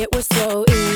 It was so easy.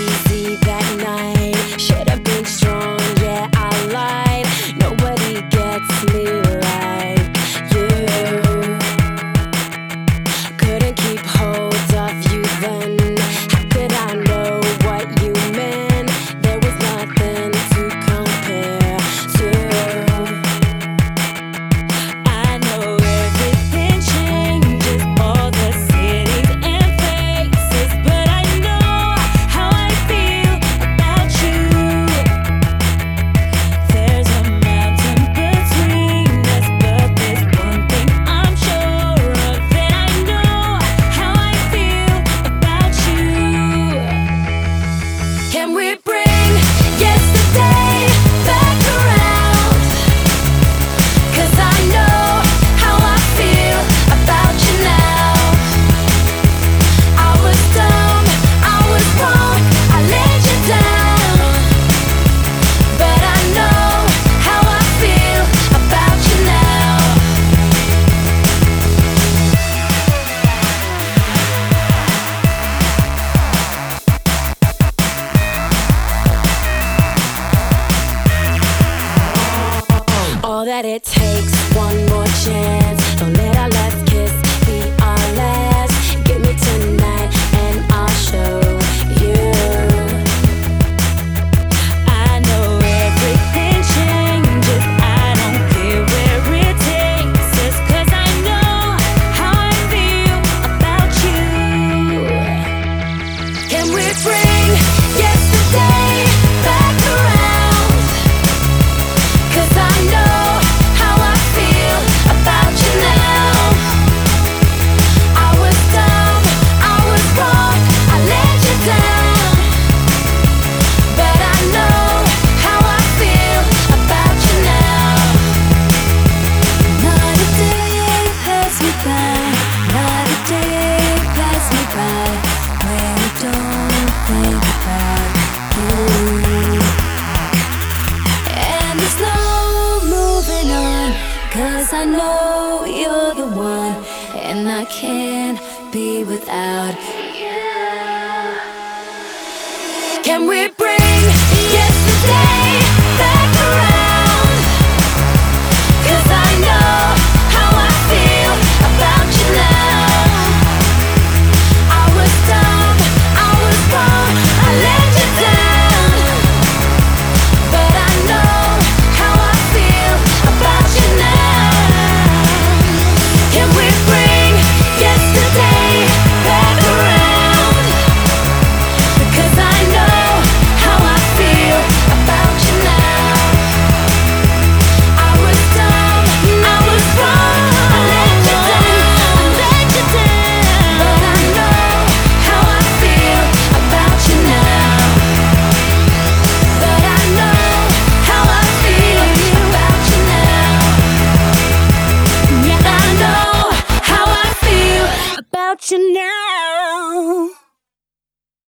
that it takes one more chance. Don't let our last kiss be our last. Give me tonight and I'll show you. I know everything changes. I don't care where it takes us. Cause I know how I feel about you. Can we bring? I know you're the one, and I can't be without you. Can we bring? about you now.